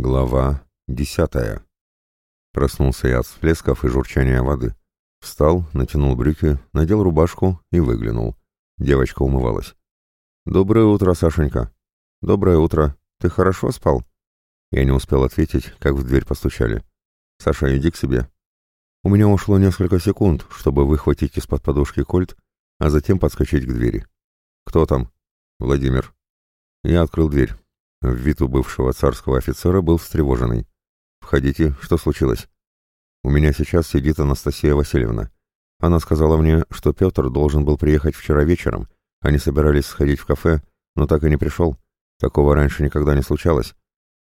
Глава десятая. Проснулся я от всплесков и журчания воды. Встал, натянул брюки, надел рубашку и выглянул. Девочка умывалась. «Доброе утро, Сашенька». «Доброе утро. Ты хорошо спал?» Я не успел ответить, как в дверь постучали. «Саша, иди к себе». У меня ушло несколько секунд, чтобы выхватить из-под подушки кольт, а затем подскочить к двери. «Кто там?» «Владимир». Я открыл дверь. Вид у бывшего царского офицера был встревоженный. «Входите, что случилось?» «У меня сейчас сидит Анастасия Васильевна. Она сказала мне, что Петр должен был приехать вчера вечером. Они собирались сходить в кафе, но так и не пришел. Такого раньше никогда не случалось.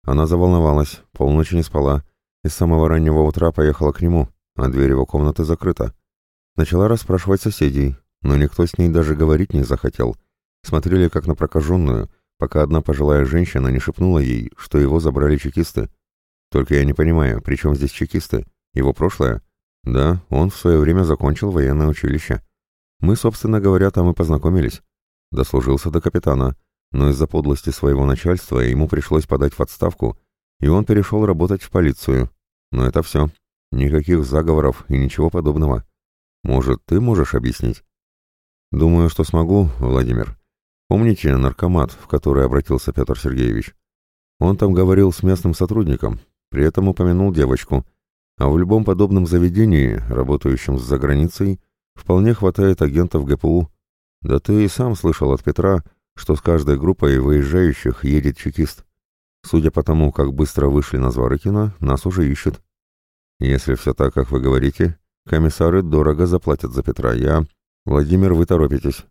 Она заволновалась, полночи не спала, и с самого раннего утра поехала к нему, а дверь его комнаты закрыта. Начала расспрашивать соседей, но никто с ней даже говорить не захотел. Смотрели как на прокаженную, пока одна пожилая женщина не шепнула ей, что его забрали чекисты. Только я не понимаю, при чем здесь чекисты? Его прошлое? Да, он в свое время закончил военное училище. Мы, собственно говоря, там и познакомились. Дослужился до капитана, но из-за подлости своего начальства ему пришлось подать в отставку, и он перешел работать в полицию. Но это все. Никаких заговоров и ничего подобного. Может, ты можешь объяснить? Думаю, что смогу, Владимир. Помните наркомат, в который обратился Петр Сергеевич? Он там говорил с местным сотрудником, при этом упомянул девочку. А в любом подобном заведении, работающем за границей, вполне хватает агентов ГПУ. Да ты и сам слышал от Петра, что с каждой группой выезжающих едет чекист. Судя по тому, как быстро вышли на Зворыкина, нас уже ищут. Если все так, как вы говорите, комиссары дорого заплатят за Петра. Я... Владимир, вы торопитесь.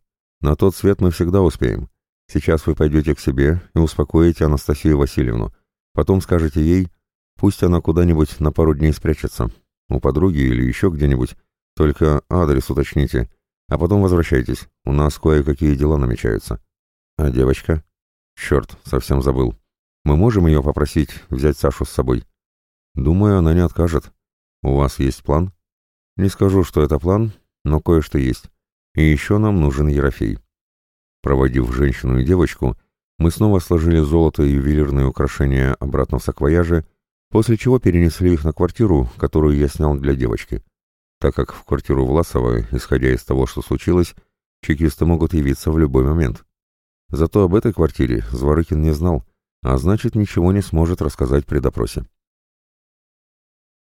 На тот свет мы всегда успеем. Сейчас вы пойдете к себе и успокоите Анастасию Васильевну. Потом скажете ей, пусть она куда-нибудь на пару дней спрячется. У подруги или еще где-нибудь. Только адрес уточните. А потом возвращайтесь. У нас кое-какие дела намечаются. А девочка? Черт, совсем забыл. Мы можем ее попросить взять Сашу с собой? Думаю, она не откажет. У вас есть план? Не скажу, что это план, но кое-что есть. И еще нам нужен Ерофей. Проводив женщину и девочку, мы снова сложили золото и ювелирные украшения обратно в саквояжи, после чего перенесли их на квартиру, которую я снял для девочки. Так как в квартиру Власова, исходя из того, что случилось, чекисты могут явиться в любой момент. Зато об этой квартире Зворыкин не знал, а значит, ничего не сможет рассказать при допросе.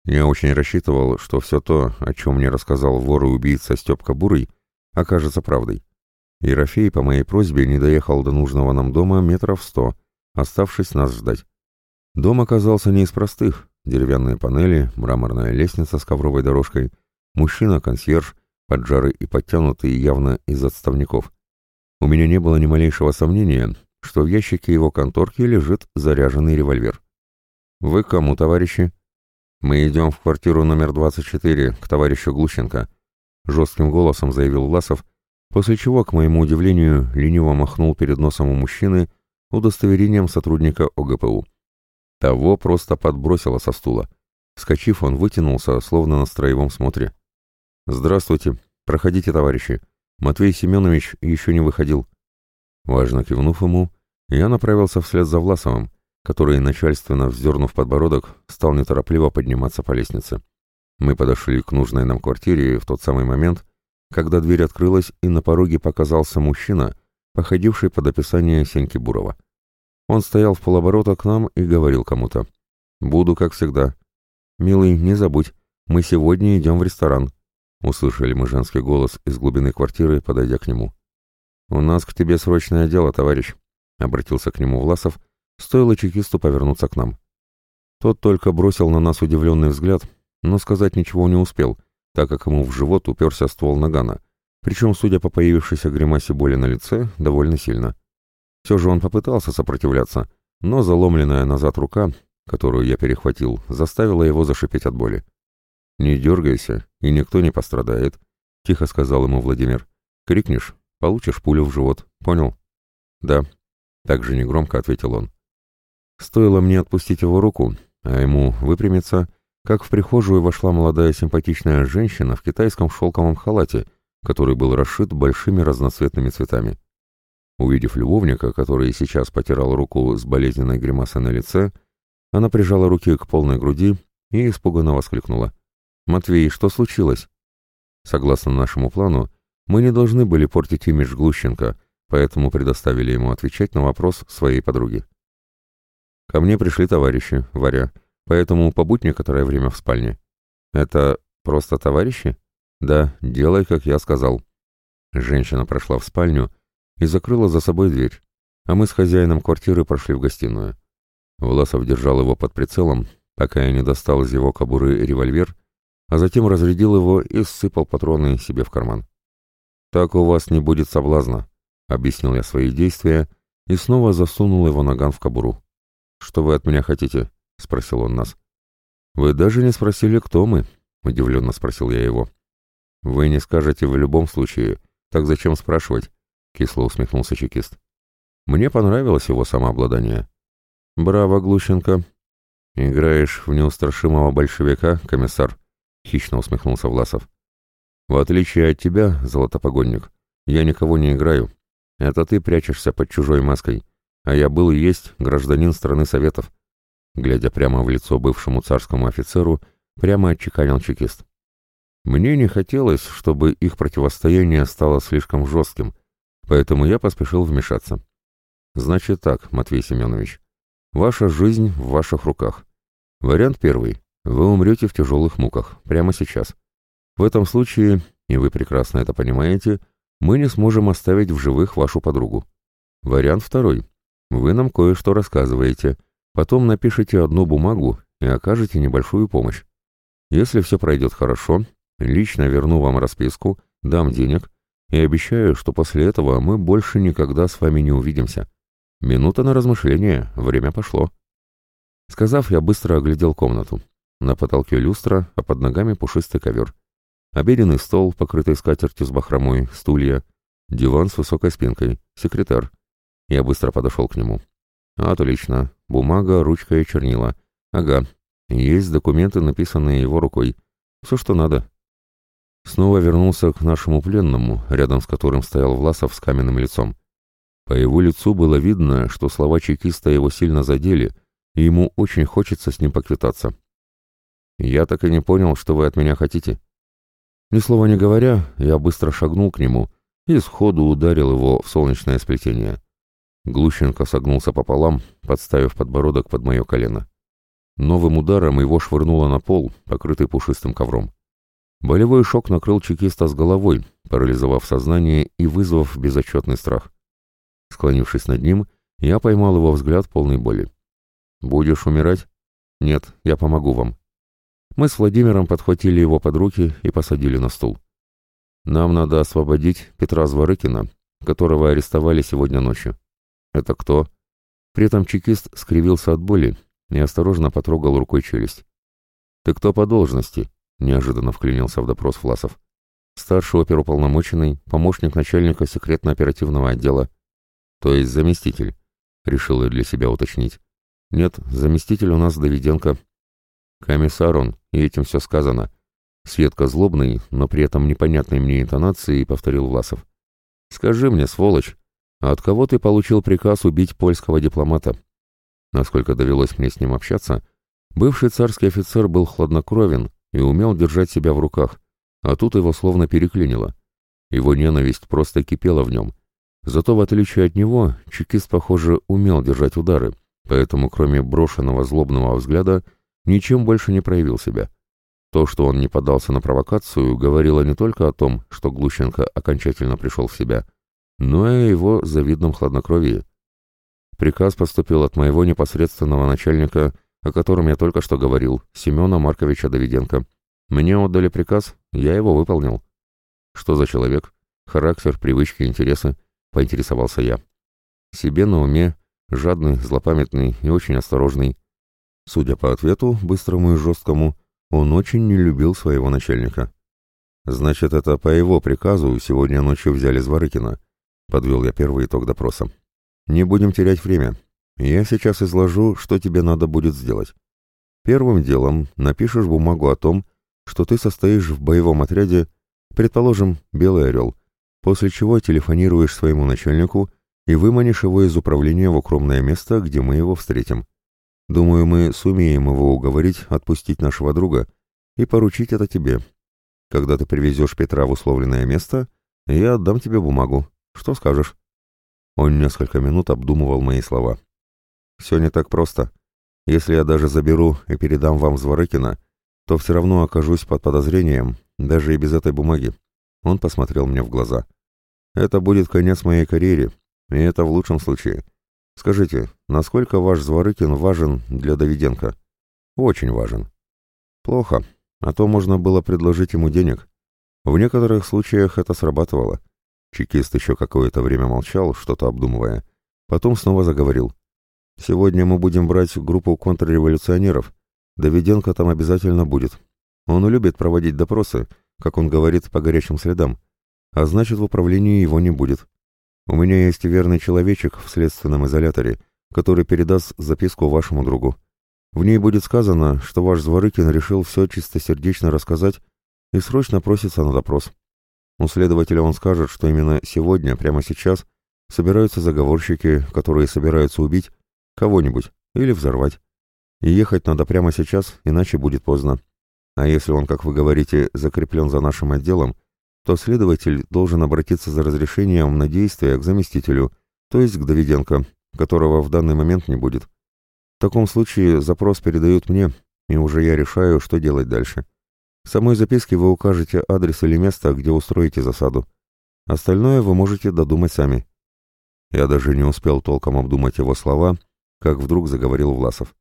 Я очень рассчитывал, что все то, о чем мне рассказал вор и убийца Степка Бурый, окажется правдой. Ерофей по моей просьбе не доехал до нужного нам дома метров сто, оставшись нас ждать. Дом оказался не из простых. Деревянные панели, мраморная лестница с ковровой дорожкой, мужчина-консьерж, поджарый и подтянутый явно из отставников. У меня не было ни малейшего сомнения, что в ящике его конторки лежит заряженный револьвер. «Вы кому, товарищи?» «Мы идем в квартиру номер 24 к товарищу Глущенко», жестким голосом заявил Власов, после чего, к моему удивлению, лениво махнул перед носом у мужчины удостоверением сотрудника ОГПУ. Того просто подбросило со стула. Вскочив, он вытянулся, словно на строевом смотре. «Здравствуйте. Проходите, товарищи. Матвей Семенович еще не выходил». Важно кивнув ему, я направился вслед за Власовым, который, начальственно вздернув подбородок, стал неторопливо подниматься по лестнице. Мы подошли к нужной нам квартире в тот самый момент, когда дверь открылась и на пороге показался мужчина, походивший под описание Сеньки Бурова. Он стоял в полоборота к нам и говорил кому-то. «Буду, как всегда». «Милый, не забудь, мы сегодня идем в ресторан», — услышали мы женский голос из глубины квартиры, подойдя к нему. «У нас к тебе срочное дело, товарищ», — обратился к нему Власов, стоило чекисту повернуться к нам. Тот только бросил на нас удивленный взгляд, но сказать ничего не успел, так как ему в живот уперся ствол нагана, причем, судя по появившейся гримасе боли на лице, довольно сильно. Все же он попытался сопротивляться, но заломленная назад рука, которую я перехватил, заставила его зашипеть от боли. «Не дергайся, и никто не пострадает», — тихо сказал ему Владимир. «Крикнешь, получишь пулю в живот, понял?» «Да», — также негромко ответил он. Стоило мне отпустить его руку, а ему выпрямиться, как в прихожую вошла молодая симпатичная женщина в китайском шелковом халате, который был расшит большими разноцветными цветами. Увидев любовника, который сейчас потирал руку с болезненной гримасой на лице, Она прижала руки к полной груди и испуганно воскликнула. «Матвей, что случилось?» Согласно нашему плану, мы не должны были портить имидж Глущенко, поэтому предоставили ему отвечать на вопрос своей подруги. Ко мне пришли товарищи, Варя, поэтому побудь некоторое время в спальне. Это просто товарищи? Да, делай, как я сказал. Женщина прошла в спальню и закрыла за собой дверь, а мы с хозяином квартиры прошли в гостиную. Власов держал его под прицелом, пока я не достал из его кобуры револьвер, а затем разрядил его и сыпал патроны себе в карман. «Так у вас не будет соблазна», — объяснил я свои действия и снова засунул его наган в кобуру. «Что вы от меня хотите?» — спросил он нас. «Вы даже не спросили, кто мы?» — удивленно спросил я его. «Вы не скажете в любом случае. Так зачем спрашивать?» — кисло усмехнулся чекист. «Мне понравилось его самообладание». «Браво, Глущенко!» «Играешь в неустрашимого большевика, комиссар?» — хищно усмехнулся Власов. «В отличие от тебя, золотопогонник, я никого не играю. Это ты прячешься под чужой маской, а я был и есть гражданин страны Советов». Глядя прямо в лицо бывшему царскому офицеру, прямо отчеканил чекист. Мне не хотелось, чтобы их противостояние стало слишком жестким, поэтому я поспешил вмешаться. Значит так, Матвей Семенович, ваша жизнь в ваших руках. Вариант первый. Вы умрете в тяжелых муках, прямо сейчас. В этом случае, и вы прекрасно это понимаете, мы не сможем оставить в живых вашу подругу. Вариант второй. Вы нам кое-что рассказываете, потом напишите одну бумагу и окажете небольшую помощь. Если все пройдет хорошо, Лично верну вам расписку, дам денег и обещаю, что после этого мы больше никогда с вами не увидимся. Минута на размышление, время пошло. Сказав, я быстро оглядел комнату. На потолке люстра, а под ногами пушистый ковер. Обеденный стол, покрытый скатертью с бахромой, стулья, диван с высокой спинкой, секретарь. Я быстро подошел к нему. Отлично. Бумага, ручка и чернила. Ага. Есть документы, написанные его рукой. Все, что надо. Снова вернулся к нашему пленному, рядом с которым стоял Власов с каменным лицом. По его лицу было видно, что слова чекиста его сильно задели, и ему очень хочется с ним поквитаться. «Я так и не понял, что вы от меня хотите». Ни слова не говоря, я быстро шагнул к нему и сходу ударил его в солнечное сплетение. Глущенко согнулся пополам, подставив подбородок под мое колено. Новым ударом его швырнуло на пол, покрытый пушистым ковром. Болевой шок накрыл чекиста с головой, парализовав сознание и вызвав безотчетный страх. Склонившись над ним, я поймал его взгляд полной боли. «Будешь умирать?» «Нет, я помогу вам». Мы с Владимиром подхватили его под руки и посадили на стул. «Нам надо освободить Петра Зворыкина, которого арестовали сегодня ночью». «Это кто?» При этом чекист скривился от боли и осторожно потрогал рукой челюсть. «Ты кто по должности?» Неожиданно вклинился в допрос Власов. Старший оперуполномоченный, помощник начальника секретно-оперативного отдела. То есть заместитель, решил я для себя уточнить. Нет, заместитель у нас Давиденко. Комиссар он, и этим все сказано. Светка злобный, но при этом непонятной мне интонацией повторил Власов. Скажи мне, сволочь, от кого ты получил приказ убить польского дипломата? Насколько довелось мне с ним общаться, бывший царский офицер был хладнокровен и умел держать себя в руках, а тут его словно переклинило. Его ненависть просто кипела в нем. Зато, в отличие от него, чекист, похоже, умел держать удары, поэтому, кроме брошенного злобного взгляда, ничем больше не проявил себя. То, что он не поддался на провокацию, говорило не только о том, что Глущенко окончательно пришел в себя, но и о его завидном хладнокровии. Приказ поступил от моего непосредственного начальника о котором я только что говорил, Семена Марковича Давиденко. Мне отдали приказ, я его выполнил. Что за человек? Характер, привычки, интересы? Поинтересовался я. Себе на уме, жадный, злопамятный и очень осторожный. Судя по ответу, быстрому и жесткому, он очень не любил своего начальника. Значит, это по его приказу сегодня ночью взяли Зворыкина. Подвел я первый итог допроса. Не будем терять время. Я сейчас изложу, что тебе надо будет сделать. Первым делом напишешь бумагу о том, что ты состоишь в боевом отряде, предположим, «Белый орел», после чего телефонируешь своему начальнику и выманишь его из управления в укромное место, где мы его встретим. Думаю, мы сумеем его уговорить отпустить нашего друга и поручить это тебе. Когда ты привезешь Петра в условленное место, я отдам тебе бумагу. Что скажешь?» Он несколько минут обдумывал мои слова. «Все не так просто. Если я даже заберу и передам вам Зворыкина, то все равно окажусь под подозрением, даже и без этой бумаги». Он посмотрел мне в глаза. «Это будет конец моей карьере, и это в лучшем случае. Скажите, насколько ваш Зворыкин важен для Давиденко? Очень важен. Плохо, а то можно было предложить ему денег. В некоторых случаях это срабатывало. Чекист еще какое-то время молчал, что-то обдумывая. Потом снова заговорил. «Сегодня мы будем брать группу контрреволюционеров. Давиденко там обязательно будет. Он любит проводить допросы, как он говорит, по горячим следам. А значит, в управлении его не будет. У меня есть верный человечек в следственном изоляторе, который передаст записку вашему другу. В ней будет сказано, что ваш Зворыкин решил все чистосердечно рассказать и срочно просится на допрос. У следователя он скажет, что именно сегодня, прямо сейчас, собираются заговорщики, которые собираются убить кого-нибудь или взорвать. И ехать надо прямо сейчас, иначе будет поздно. А если он, как вы говорите, закреплен за нашим отделом, то следователь должен обратиться за разрешением на действие к заместителю, то есть к Давиденко, которого в данный момент не будет. В таком случае запрос передают мне, и уже я решаю, что делать дальше. В самой записке вы укажете адрес или место, где устроите засаду. Остальное вы можете додумать сами. Я даже не успел толком обдумать его слова, как вдруг заговорил Власов.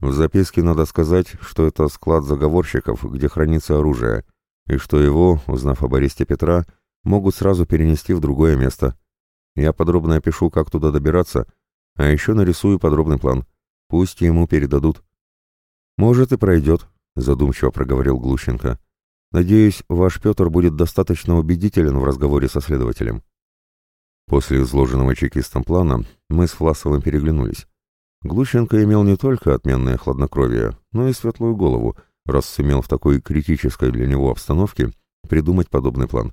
В записке надо сказать, что это склад заговорщиков, где хранится оружие, и что его, узнав об аресте Петра, могут сразу перенести в другое место. Я подробно опишу, как туда добираться, а еще нарисую подробный план. Пусть ему передадут. «Может, и пройдет», — задумчиво проговорил Глущенко. «Надеюсь, ваш Петр будет достаточно убедителен в разговоре со следователем». После изложенного чекистом плана мы с Власовым переглянулись. Глущенко имел не только отменное хладнокровие, но и светлую голову, раз сумел в такой критической для него обстановке придумать подобный план.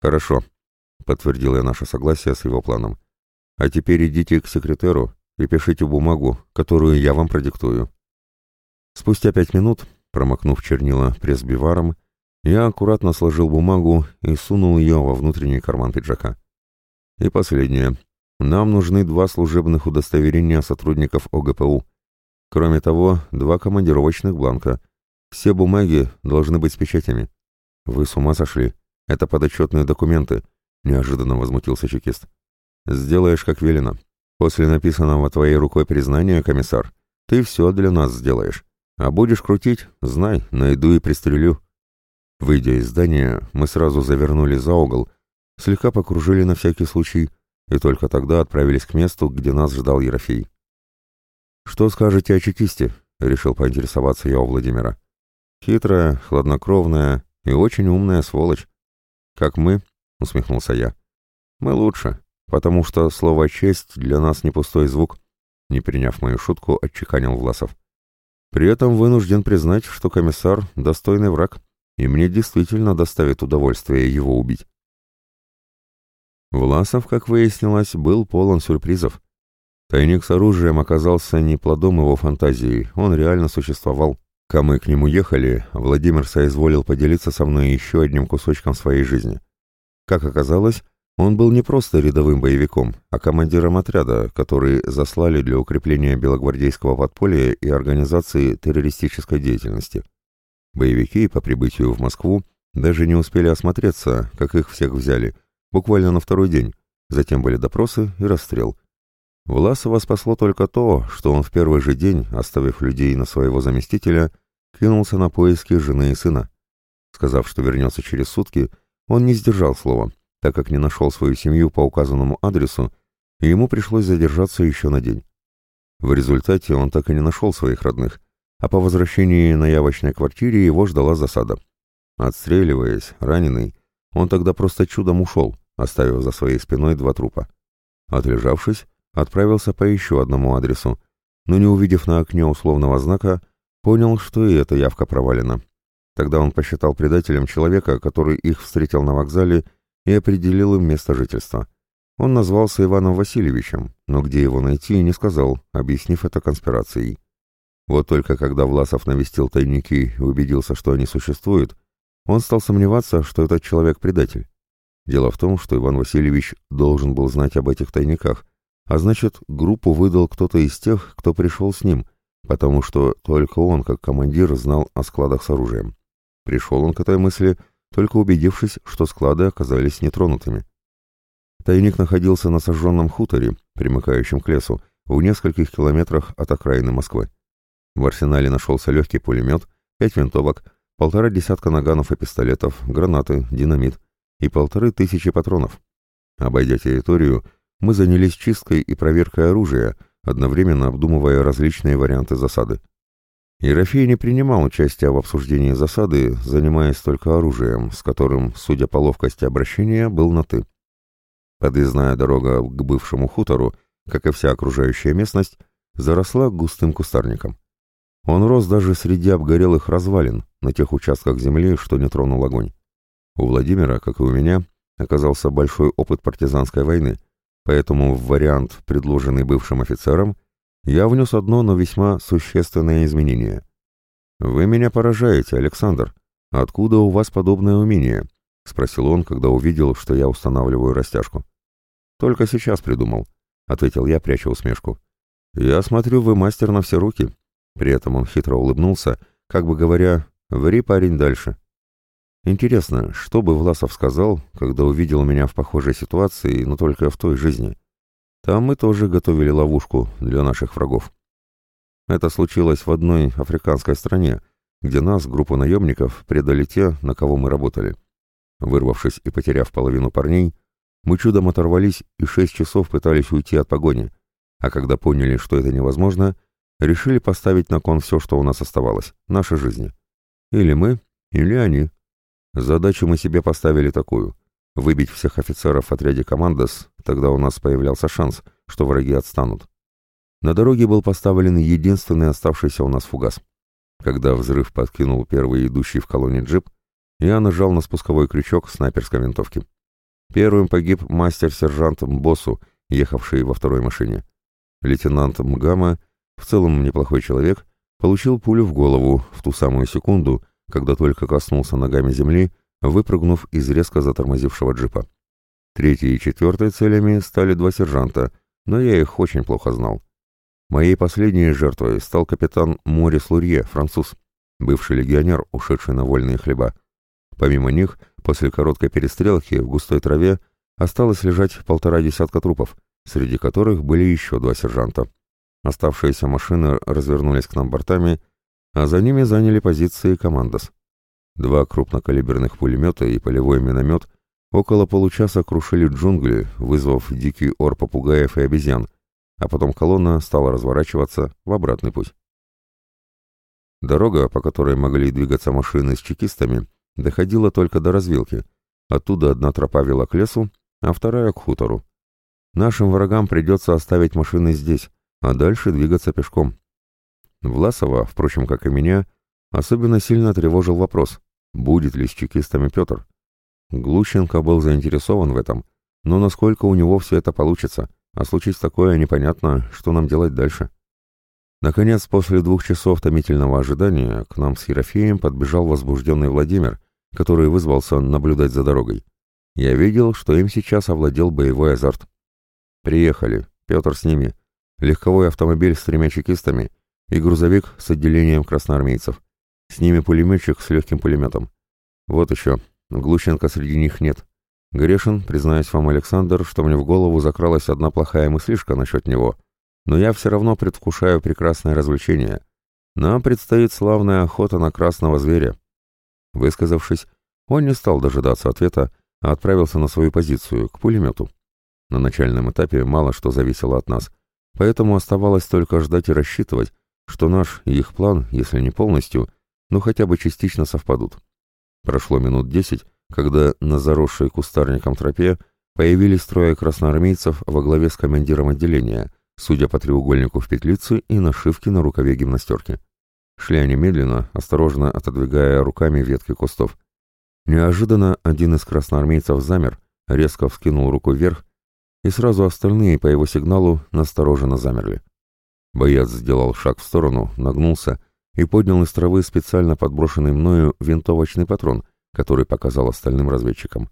«Хорошо», — подтвердил я наше согласие с его планом. «А теперь идите к секретеру и пишите бумагу, которую я вам продиктую». Спустя пять минут, промокнув чернила пресс-биваром, я аккуратно сложил бумагу и сунул ее во внутренний карман пиджака. И последнее. Нам нужны два служебных удостоверения сотрудников ОГПУ. Кроме того, два командировочных бланка — все бумаги должны быть с печатями. Вы с ума сошли? Это подотчетные документы, неожиданно возмутился чекист. Сделаешь, как велено. После написанного твоей рукой признания, комиссар, ты все для нас сделаешь. А будешь крутить, знай, найду и пристрелю. Выйдя из здания, мы сразу завернули за угол, слегка покружили на всякий случай и только тогда отправились к месту, где нас ждал Ерофей. «Что скажете о чекисте?» — решил поинтересоваться я у Владимира. Хитрая, хладнокровная и очень умная сволочь. Как мы, усмехнулся я. Мы лучше, потому что слово «честь» для нас не пустой звук. Не приняв мою шутку, отчеканил Власов. При этом вынужден признать, что комиссар — достойный враг, и мне действительно доставит удовольствие его убить. Власов, как выяснилось, был полон сюрпризов. Тайник с оружием оказался не плодом его фантазии, он реально существовал. Пока мы к нему ехали, Владимир соизволил поделиться со мной еще одним кусочком своей жизни. Как оказалось, он был не просто рядовым боевиком, а командиром отряда, который заслали для укрепления белогвардейского подполья и организации террористической деятельности. Боевики по прибытию в Москву даже не успели осмотреться, как их всех взяли, буквально на второй день. Затем были допросы и расстрел. Власова спасло только то, что он в первый же день, оставив людей на своего заместителя, кинулся на поиски жены и сына. Сказав, что вернется через сутки, он не сдержал слова, так как не нашел свою семью по указанному адресу, и ему пришлось задержаться еще на день. В результате он так и не нашел своих родных, а по возвращении на явочной квартире его ждала засада. Отстреливаясь, раненый, он тогда просто чудом ушел, оставив за своей спиной два трупа. Отлежавшись, отправился по еще одному адресу, но не увидев на окне условного знака, Понял, что и эта явка провалена. Тогда он посчитал предателем человека, который их встретил на вокзале и определил им место жительства. Он назвался Иваном Васильевичем, но где его найти, не сказал, объяснив это конспирацией. Вот только когда Власов навестил тайники и убедился, что они существуют, он стал сомневаться, что этот человек предатель. Дело в том, что Иван Васильевич должен был знать об этих тайниках, а значит, группу выдал кто-то из тех, кто пришел с ним, потому что только он, как командир, знал о складах с оружием. Пришел он к этой мысли, только убедившись, что склады оказались нетронутыми. Тайник находился на сожженном хуторе, примыкающем к лесу, в нескольких километрах от окраины Москвы. В арсенале нашелся легкий пулемет, пять винтовок, полтора десятка наганов и пистолетов, гранаты, динамит и полторы тысячи патронов. Обойдя территорию, мы занялись чисткой и проверкой оружия, одновременно обдумывая различные варианты засады. Ерофей не принимал участия в обсуждении засады, занимаясь только оружием, с которым, судя по ловкости обращения, был на «ты». Подъездная дорога к бывшему хутору, как и вся окружающая местность, заросла густым кустарником. Он рос даже среди обгорелых развалин, на тех участках земли, что не тронул огонь. У Владимира, как и у меня, оказался большой опыт партизанской войны, поэтому в вариант, предложенный бывшим офицером, я внес одно, но весьма существенное изменение. «Вы меня поражаете, Александр. Откуда у вас подобное умение?» — спросил он, когда увидел, что я устанавливаю растяжку. «Только сейчас придумал», — ответил я, пряча усмешку. «Я смотрю, вы мастер на все руки». При этом он хитро улыбнулся, как бы говоря, «Ври, парень, дальше». Интересно, что бы Власов сказал, когда увидел меня в похожей ситуации, но только в той жизни? Там мы тоже готовили ловушку для наших врагов. Это случилось в одной африканской стране, где нас, группу наемников, предали те, на кого мы работали. Вырвавшись и потеряв половину парней, мы чудом оторвались и шесть часов пытались уйти от погони, а когда поняли, что это невозможно, решили поставить на кон все, что у нас оставалось, наши жизни. Или мы, или они. Задачу мы себе поставили такую — выбить всех офицеров в отряде «Командос», тогда у нас появлялся шанс, что враги отстанут. На дороге был поставлен единственный оставшийся у нас фугас. Когда взрыв подкинул первый идущий в колонне джип, я нажал на спусковой крючок снайперской винтовки. Первым погиб мастер-сержант Боссу, ехавший во второй машине. Лейтенант Мгама, в целом неплохой человек, получил пулю в голову в ту самую секунду, когда только коснулся ногами земли, выпрыгнув из резко затормозившего джипа. Третьей и четвертой целями стали два сержанта, но я их очень плохо знал. Моей последней жертвой стал капитан Морис Лурье, француз, бывший легионер, ушедший на вольные хлеба. Помимо них, после короткой перестрелки в густой траве осталось лежать полтора десятка трупов, среди которых были еще два сержанта. Оставшиеся машины развернулись к нам бортами а за ними заняли позиции командос. Два крупнокалиберных пулемета и полевой миномет около получаса крушили джунгли, вызвав дикий ор попугаев и обезьян, а потом колонна стала разворачиваться в обратный путь. Дорога, по которой могли двигаться машины с чекистами, доходила только до развилки. Оттуда одна тропа вела к лесу, а вторая к хутору. Нашим врагам придется оставить машины здесь, а дальше двигаться пешком. Власова, впрочем, как и меня, особенно сильно тревожил вопрос, будет ли с чекистами Петр. Глущенко был заинтересован в этом, но насколько у него все это получится, а случись такое, непонятно, что нам делать дальше. Наконец, после двух часов томительного ожидания, к нам с Ерофеем подбежал возбужденный Владимир, который вызвался наблюдать за дорогой. Я видел, что им сейчас овладел боевой азарт. Приехали, Петр с ними. Легковой автомобиль с тремя чекистами — и грузовик с отделением красноармейцев. С ними пулеметчик с легким пулеметом. Вот еще, Глущенко среди них нет. Грешин, признаюсь вам, Александр, что мне в голову закралась одна плохая мыслишка насчет него. Но я все равно предвкушаю прекрасное развлечение. Нам предстоит славная охота на красного зверя. Высказавшись, он не стал дожидаться ответа, а отправился на свою позицию, к пулемету. На начальном этапе мало что зависело от нас, поэтому оставалось только ждать и рассчитывать, что наш и их план, если не полностью, но хотя бы частично совпадут. Прошло минут десять, когда на заросшей кустарником тропе появились трое красноармейцев во главе с командиром отделения, судя по треугольнику в петлице и нашивке на рукаве гимнастерки. Шли они медленно, осторожно отодвигая руками ветки кустов. Неожиданно один из красноармейцев замер, резко вскинул руку вверх, и сразу остальные по его сигналу настороженно замерли. Боец сделал шаг в сторону, нагнулся и поднял из травы специально подброшенный мною винтовочный патрон, который показал остальным разведчикам.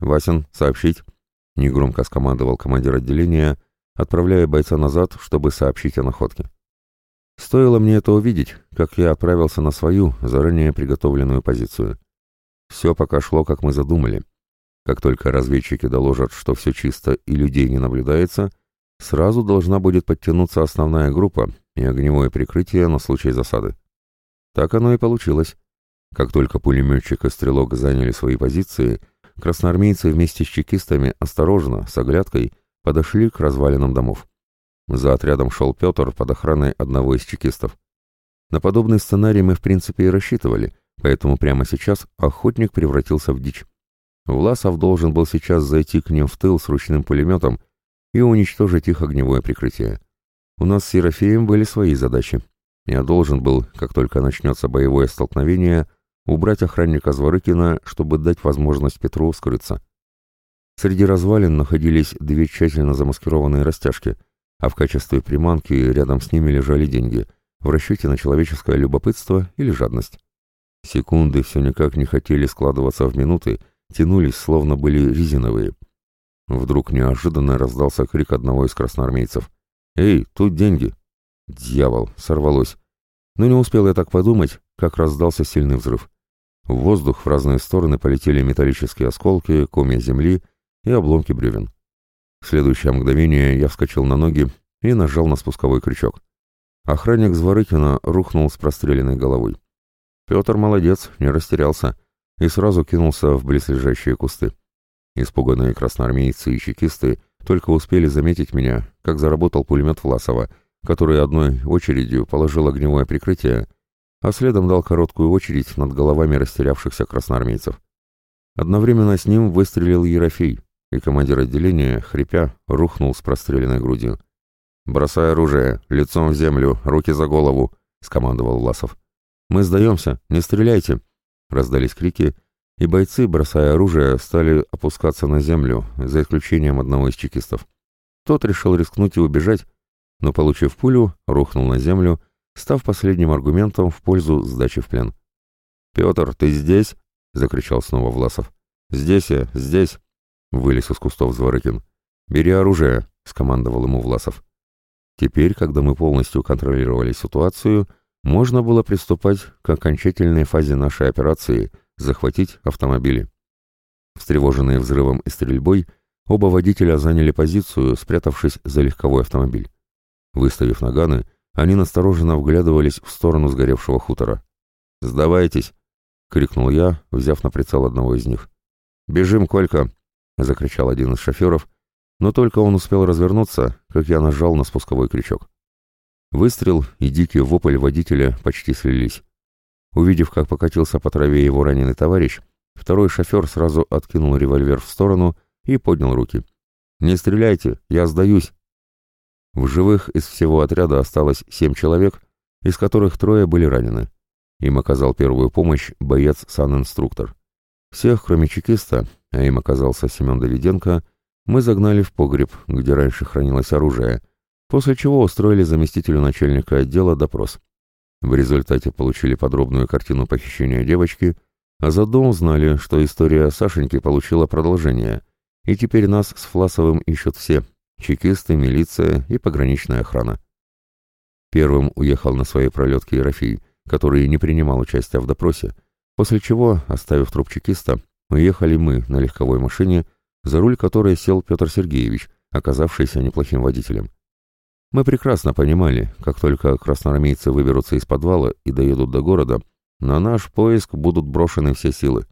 «Васин, сообщить!» — негромко скомандовал командир отделения, отправляя бойца назад, чтобы сообщить о находке. Стоило мне это увидеть, как я отправился на свою, заранее приготовленную позицию. Все пока шло, как мы задумали. Как только разведчики доложат, что все чисто и людей не наблюдается, сразу должна будет подтянуться основная группа и огневое прикрытие на случай засады. Так оно и получилось. Как только пулеметчик и стрелок заняли свои позиции, красноармейцы вместе с чекистами осторожно, с оглядкой, подошли к развалинам домов. За отрядом шел Петр под охраной одного из чекистов. На подобный сценарий мы в принципе и рассчитывали, поэтому прямо сейчас охотник превратился в дичь. Власов должен был сейчас зайти к ним в тыл с ручным пулеметом и уничтожить их огневое прикрытие. У нас с Ерофеем были свои задачи. Я должен был, как только начнется боевое столкновение, убрать охранника Зворыкина, чтобы дать возможность Петру скрыться. Среди развалин находились две тщательно замаскированные растяжки — а в качестве приманки рядом с ними лежали деньги, в расчете на человеческое любопытство или жадность. Секунды все никак не хотели складываться в минуты, тянулись, словно были резиновые. Вдруг неожиданно раздался крик одного из красноармейцев. «Эй, тут деньги!» «Дьявол!» — сорвалось. Но не успел я так подумать, как раздался сильный взрыв. В воздух в разные стороны полетели металлические осколки, комья земли и обломки бревен. В следующее мгновение я вскочил на ноги и нажал на спусковой крючок. Охранник Зворыкина рухнул с простреленной головой. Петр молодец, не растерялся и сразу кинулся в близлежащие кусты. Испуганные красноармейцы и чекисты только успели заметить меня, как заработал пулемет Власова, который одной очередью положил огневое прикрытие, а следом дал короткую очередь над головами растерявшихся красноармейцев. Одновременно с ним выстрелил Ерофей, и командир отделения, хрипя, рухнул с простреленной грудью. «Бросай оружие, лицом в землю, руки за голову», — скомандовал Власов. «Мы сдаемся, не стреляйте!» Раздались крики, и бойцы, бросая оружие, стали опускаться на землю, за исключением одного из чекистов. Тот решил рискнуть и убежать, но, получив пулю, рухнул на землю, став последним аргументом в пользу сдачи в плен. «Петр, ты здесь?» — закричал снова Власов. «Здесь я, здесь!» Вылез из кустов Зворыкин. «Бери оружие», — скомандовал ему Власов. Теперь, когда мы полностью контролировали ситуацию, можно было приступать к окончательной фазе нашей операции — захватить автомобили. Встревоженные взрывом и стрельбой, оба водителя заняли позицию, спрятавшись за легковой автомобиль. Выставив наганы, они настороженно вглядывались в сторону сгоревшего хутора. «Сдавайтесь!» — крикнул я, взяв на прицел одного из них. «Бежим, Колька!» — закричал один из шоферов, но только он успел развернуться, как я нажал на спусковой крючок. Выстрел и дикий вопль водителя почти слились. Увидев, как покатился по траве его раненый товарищ, второй шофер сразу откинул револьвер в сторону и поднял руки. «Не стреляйте, я сдаюсь!» В живых из всего отряда осталось семь человек, из которых трое были ранены. Им оказал первую помощь боец-сан-инструктор. Всех, кроме чекиста, а им оказался Семен Давиденко, мы загнали в погреб, где раньше хранилось оружие, после чего устроили заместителю начальника отдела допрос. В результате получили подробную картину похищения девочки, а заодно узнали, что история Сашеньки получила продолжение, и теперь нас с Фласовым ищут все – чекисты, милиция и пограничная охрана. Первым уехал на своей пролетке Ерофей, который не принимал участия в допросе, после чего, оставив труп чекиста, Уехали мы на легковой машине, за руль которой сел Петр Сергеевич, оказавшийся неплохим водителем. Мы прекрасно понимали, как только красноармейцы выберутся из подвала и доедут до города, на наш поиск будут брошены все силы.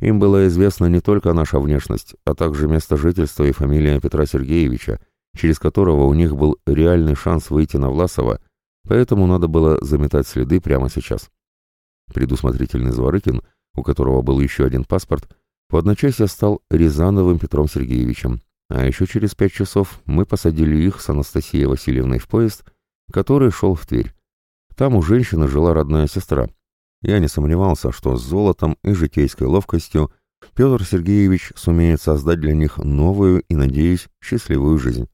Им было известно не только наша внешность, а также место жительства и фамилия Петра Сергеевича, через которого у них был реальный шанс выйти на Власова, поэтому надо было заметать следы прямо сейчас. Предусмотрительный Зворыкин – у которого был еще один паспорт, в одночасье стал Рязановым Петром Сергеевичем, а еще через пять часов мы посадили их с Анастасией Васильевной в поезд, который шел в Тверь. Там у женщины жила родная сестра. Я не сомневался, что с золотом и житейской ловкостью Петр Сергеевич сумеет создать для них новую и, надеюсь, счастливую жизнь.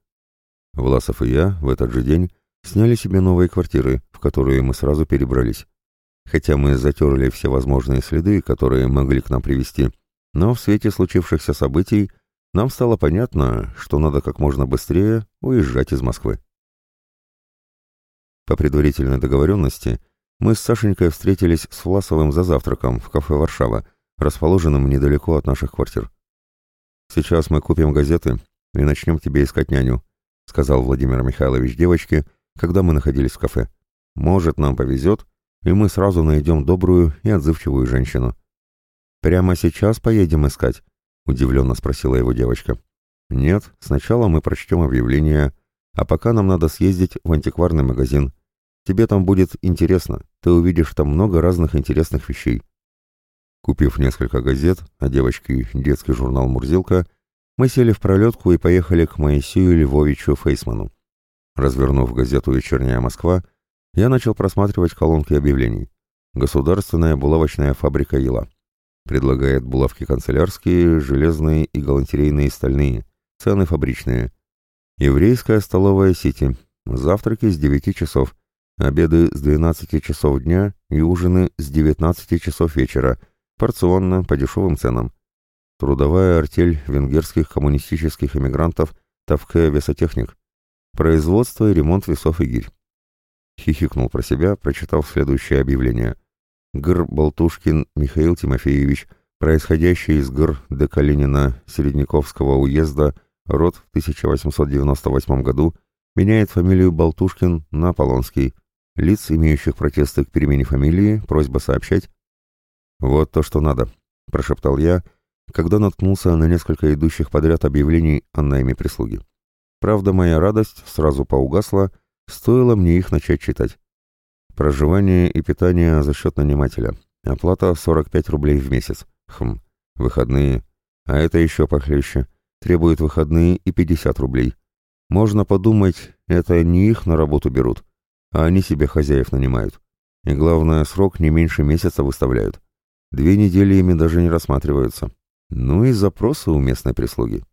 Власов и я в этот же день сняли себе новые квартиры, в которые мы сразу перебрались. Хотя мы затерли все возможные следы, которые могли к нам привести, но в свете случившихся событий нам стало понятно, что надо как можно быстрее уезжать из Москвы. По предварительной договоренности мы с Сашенькой встретились с Власовым за завтраком в кафе «Варшава», расположенном недалеко от наших квартир. «Сейчас мы купим газеты и начнем тебе искать няню», сказал Владимир Михайлович девочке, когда мы находились в кафе. «Может, нам повезет, и мы сразу найдем добрую и отзывчивую женщину». «Прямо сейчас поедем искать?» — удивленно спросила его девочка. «Нет, сначала мы прочтем объявление, а пока нам надо съездить в антикварный магазин. Тебе там будет интересно, ты увидишь там много разных интересных вещей». Купив несколько газет, а девочки детский журнал «Мурзилка», мы сели в пролетку и поехали к Моисею Львовичу Фейсману. Развернув газету «Вечерняя Москва», я начал просматривать колонки объявлений. Государственная булавочная фабрика «Ела». Предлагает булавки канцелярские, железные и галантерейные стальные. Цены фабричные. Еврейская столовая Сити. Завтраки с 9 часов. Обеды с 12 часов дня и ужины с 19 часов вечера. Порционно, по дешевым ценам. Трудовая артель венгерских коммунистических эмигрантов Тавке Весотехник. Производство и ремонт весов и гирь. Хихикнул про себя, прочитав следующее объявление. Гр Болтушкин Михаил Тимофеевич, происходящий из Гр де Калинина Середняковского уезда, род в 1898 году, меняет фамилию Болтушкин на Полонский. Лиц, имеющих протесты к перемене фамилии, просьба сообщать. «Вот то, что надо», — прошептал я, когда наткнулся на несколько идущих подряд объявлений о найме прислуги. Правда, моя радость сразу поугасла, стоило мне их начать читать. Проживание и питание за счет нанимателя. Оплата 45 рублей в месяц. Хм, выходные. А это еще похлеще. Требуют выходные и 50 рублей. Можно подумать, это не их на работу берут, а они себе хозяев нанимают. И главное, срок не меньше месяца выставляют. Две недели ими даже не рассматриваются. Ну и запросы у местной прислуги.